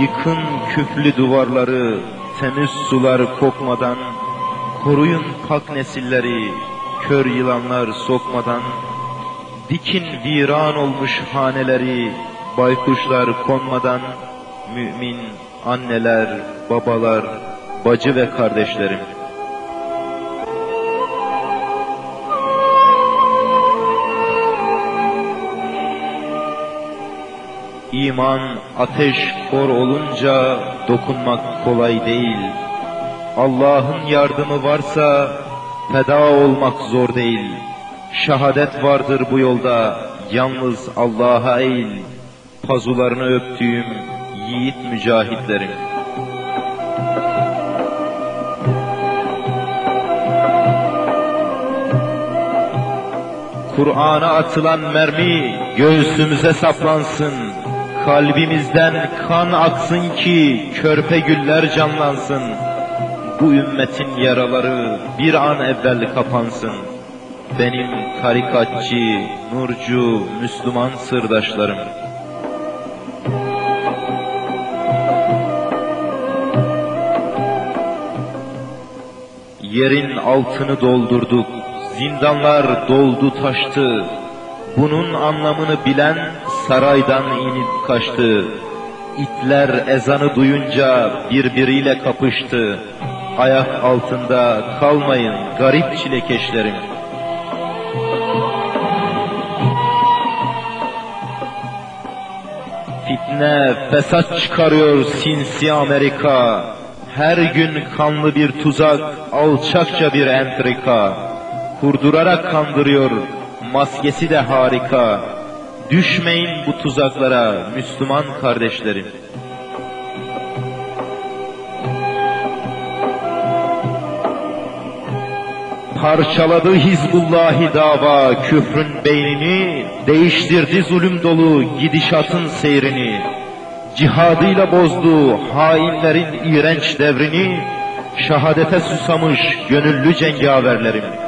Yıkın küflü duvarları, temiz sular kokmadan, koruyun pak nesilleri, kör yılanlar sokmadan, dikin viran olmuş haneleri, baykuşlar konmadan, mümin anneler, babalar, bacı ve kardeşlerim. İman ateş kor olunca dokunmak kolay değil. Allah'ın yardımı varsa feda olmak zor değil. Şehadet vardır bu yolda yalnız Allah'a eğil. Pazularını öptüğüm yiğit mücahitlerim. Kur'an'a atılan mermi göğsümüze saplansın. Kalbimizden kan aksın ki körpe güller canlansın. Bu ümmetin yaraları bir an evvel kapansın. Benim tarikatçı, nurcu, Müslüman sırdaşlarım. Yerin altını doldurduk, zindanlar doldu taştı. Bunun anlamını bilen saraydan inip kaçtı. İtler ezanı duyunca birbiriyle kapıştı. Ayak altında kalmayın garip çilekeşlerim. Fitne, fesat çıkarıyor sinsi Amerika. Her gün kanlı bir tuzak, alçakça bir entrika. Kurdurarak kandırıyor, maskesi de harika. Düşmeyin bu tuzaklara Müslüman kardeşlerim. Parçaladı Hizbullahi dava küfrün beynini, değiştirdi zulüm dolu gidişatın seyrini. Cihadıyla bozdu hainlerin iğrenç devrini, şehadete susamış gönüllü cengaverlerim.